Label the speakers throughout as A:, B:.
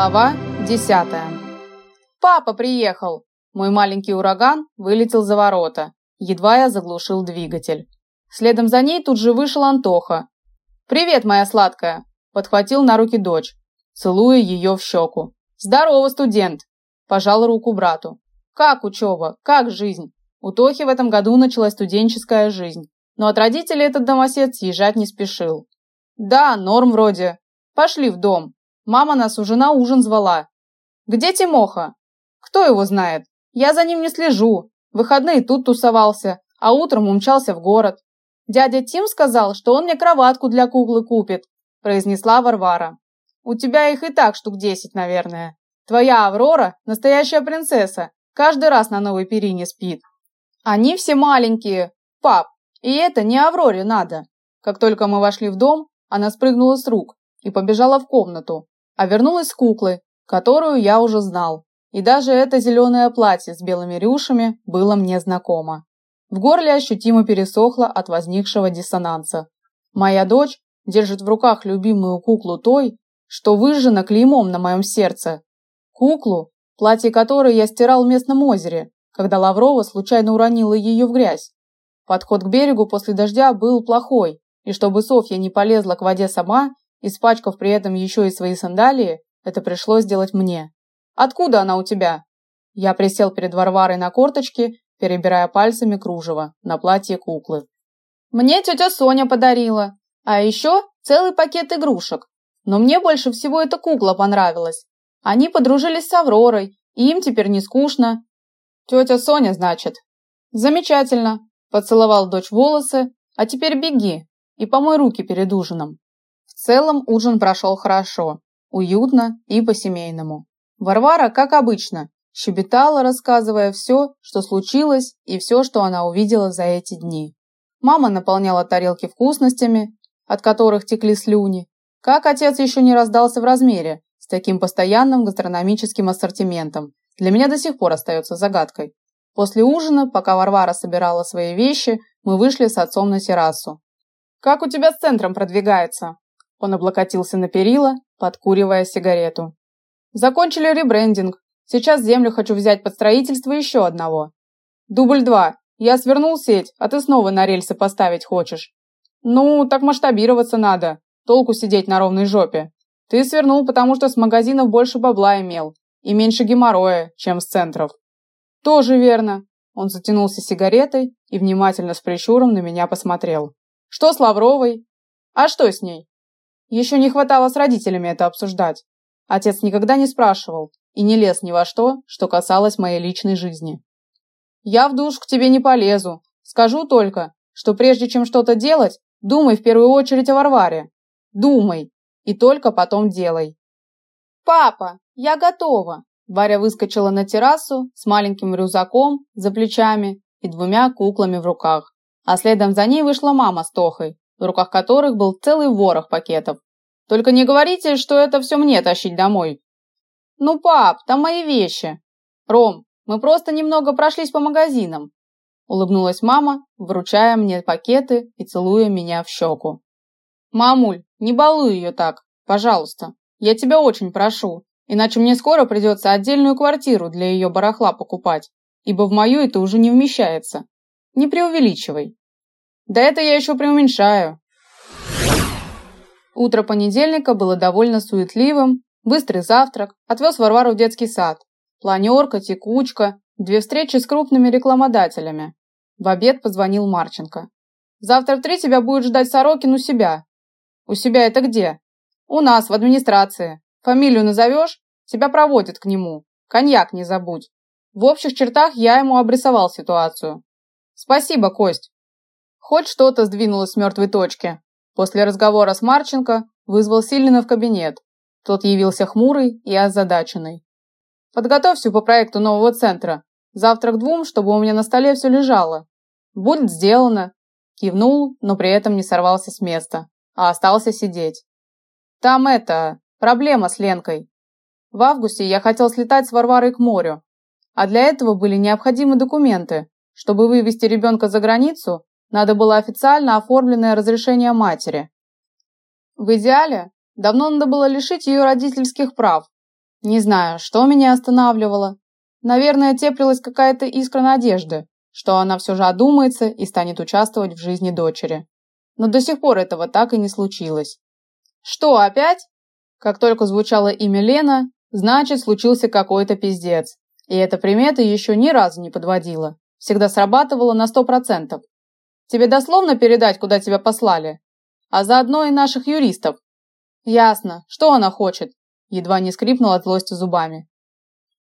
A: Глава 10. Папа приехал. Мой маленький ураган вылетел за ворота. Едва я заглушил двигатель. Следом за ней тут же вышел Антоха. Привет, моя сладкая, подхватил на руки дочь, целуя ее в щеку. Здорово, студент. Пожал руку брату. Как учеба? Как жизнь? У Тохи в этом году началась студенческая жизнь, но от родителей этот домосед съезжать не спешил. Да, норм вроде. Пошли в дом. Мама нас уже на ужин звала. Где Тимоха? Кто его знает? Я за ним не слежу. Выходные тут тусовался, а утром умчался в город. Дядя Тим сказал, что он мне кроватку для куклы купит, произнесла Варвара. У тебя их и так штук десять, наверное. Твоя Аврора настоящая принцесса, каждый раз на новой перине спит. Они все маленькие, пап, и это не Авроре надо. Как только мы вошли в дом, она спрыгнула с рук и побежала в комнату, а вернулась с куклой, которую я уже знал. И даже это зеленое платье с белыми рюшами было мне знакомо. В горле ощутимо пересохло от возникшего диссонанса. Моя дочь держит в руках любимую куклу той, что выжжена клеймом на моем сердце. Куклу, платье которой я стирал в местном озере, когда Лаврова случайно уронила ее в грязь. Подход к берегу после дождя был плохой, и чтобы Софья не полезла к воде сама, Испачкав при этом еще и свои сандалии, это пришлось сделать мне. «Откуда она у тебя?» Я присел перед Варварой на корточки, перебирая пальцами кружево на платье куклы. «Мне тетя Соня подарила, а еще целый пакет игрушек. Но мне больше всего эта кукла понравилась. Они подружились с Авророй, и им теперь не скучно. Тетя Соня, значит. Замечательно. Поцеловал дочь волосы. А теперь беги и помой руки перед ужином. В целом ужин прошел хорошо, уютно и по-семейному. Варвара, как обычно, щебетала, рассказывая все, что случилось и все, что она увидела за эти дни. Мама наполняла тарелки вкусностями, от которых текли слюни. Как отец еще не раздался в размере с таким постоянным гастрономическим ассортиментом, для меня до сих пор остается загадкой. После ужина, пока Варвара собирала свои вещи, мы вышли с отцом на террасу. «Как у тебя с центром продвигается?» Он облокотился на перила, подкуривая сигарету. Закончили ребрендинг. Сейчас землю хочу взять под строительство еще одного. Дубль два. Я свернул сеть, а ты снова на рельсы поставить хочешь. Ну, так масштабироваться надо. Толку сидеть на ровной жопе. Ты свернул, потому что с магазинов больше бабла имел и меньше геморроя, чем с центров. Тоже верно. Он затянулся сигаретой и внимательно с прищуром на меня посмотрел. Что с Лавровой? А что с ней? Еще не хватало с родителями это обсуждать. Отец никогда не спрашивал и не лез ни во что, что касалось моей личной жизни. Я в душ к тебе не полезу. Скажу только, что прежде чем что-то делать, думай в первую очередь о Варваре. Думай, и только потом делай. Папа, я готова. Варя выскочила на террасу с маленьким рюкзаком за плечами и двумя куклами в руках, а следом за ней вышла мама с Тохой, в руках которых был целый ворох пакетов. Только не говорите, что это все мне тащить домой. Ну, пап, там мои вещи. Ром, мы просто немного прошлись по магазинам. Улыбнулась мама, вручая мне пакеты и целуя меня в щеку. Мамуль, не балуй ее так, пожалуйста. Я тебя очень прошу, иначе мне скоро придется отдельную квартиру для ее барахла покупать, ибо в мою это уже не вмещается. Не преувеличивай. Да это я еще преуменьшаю. Утро понедельника было довольно суетливым. Быстрый завтрак, отвез Варвару в детский сад. Планерка, текучка, две встречи с крупными рекламодателями. В обед позвонил Марченко. «Завтра в три тебя будет ждать Сорокин у себя». «У себя это где?» «У нас, в администрации. Фамилию назовешь? Тебя проводят к нему. Коньяк не забудь». В общих чертах я ему обрисовал ситуацию. «Спасибо, Кость. Хоть что-то сдвинулось с мертвой точки. После разговора с Марченко вызвал Сильнина в кабинет. Тот явился хмурый и озадаченный. «Подготовь все по проекту нового центра. Завтра к двум, чтобы у меня на столе все лежало». «Будет сделано», – кивнул, но при этом не сорвался с места, а остался сидеть. «Там это, проблема с Ленкой. В августе я хотел слетать с Варварой к морю, а для этого были необходимы документы. Чтобы вывести ребенка за границу, надо было официально оформленное разрешение матери. В идеале, давно надо было лишить ее родительских прав. Не знаю, что меня останавливало. Наверное, теплилась какая-то искра надежды, что она все же одумается и станет участвовать в жизни дочери. Но до сих пор этого так и не случилось. Что, опять? Как только звучало имя Лена, значит, случился какой-то пиздец. И эта примета еще ни разу не подводила. Всегда срабатывала на сто процентов. Тебе дословно передать, куда тебя послали? А заодно и наших юристов. Ясно. Что она хочет? Едва не скрипнул от злости зубами.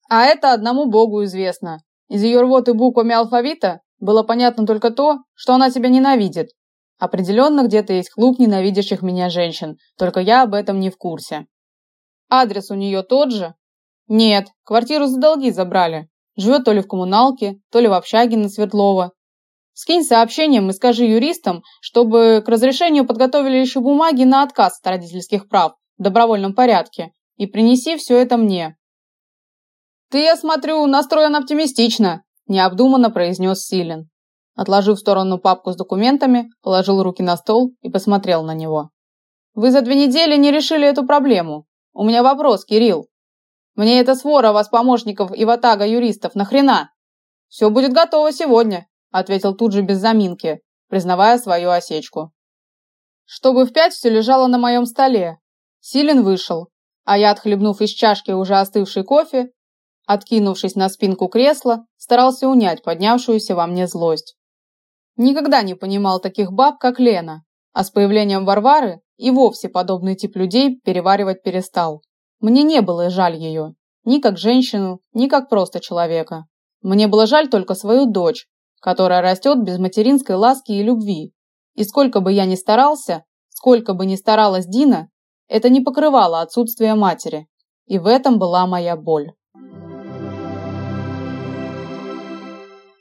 A: А это одному богу известно. Из ее рвоты буквами алфавита было понятно только то, что она тебя ненавидит. Определенно где-то есть клуб ненавидящих меня женщин, только я об этом не в курсе. Адрес у нее тот же? Нет, квартиру за долги забрали. Живет то ли в коммуналке, то ли в общаге на Свердлова. Скинь сообщением и скажи юристам, чтобы к разрешению подготовили еще бумаги на отказ от родительских прав в добровольном порядке и принеси все это мне. «Ты, я смотрю, настроен оптимистично», – необдуманно произнес Силен. Отложив в сторону папку с документами, положил руки на стол и посмотрел на него. «Вы за две недели не решили эту проблему. У меня вопрос, Кирилл. Мне эта свора вас помощников и ватага юристов нахрена? Все будет готово сегодня», – ответил тут же без заминки, признавая свою осечку. «Чтобы в пять все лежало на моем столе». Силен вышел, а я, отхлебнув из чашки уже остывший кофе, Откинувшись на спинку кресла, старался унять поднявшуюся во мне злость. Никогда не понимал таких баб, как Лена, а с появлением Варвары и вовсе подобный тип людей переваривать перестал. Мне не было жаль ее, ни как женщину, ни как просто человека. Мне было жаль только свою дочь, которая растет без материнской ласки и любви. И сколько бы я ни старался, сколько бы ни старалась Дина, это не покрывало отсутствие матери. И в этом была моя боль.